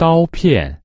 刀片